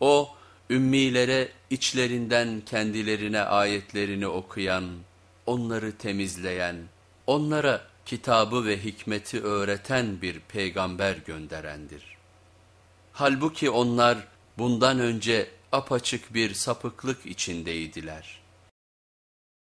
O, ümmilere içlerinden kendilerine ayetlerini okuyan, onları temizleyen, onlara kitabı ve hikmeti öğreten bir peygamber gönderendir. Halbuki onlar bundan önce apaçık bir sapıklık içindeydiler.''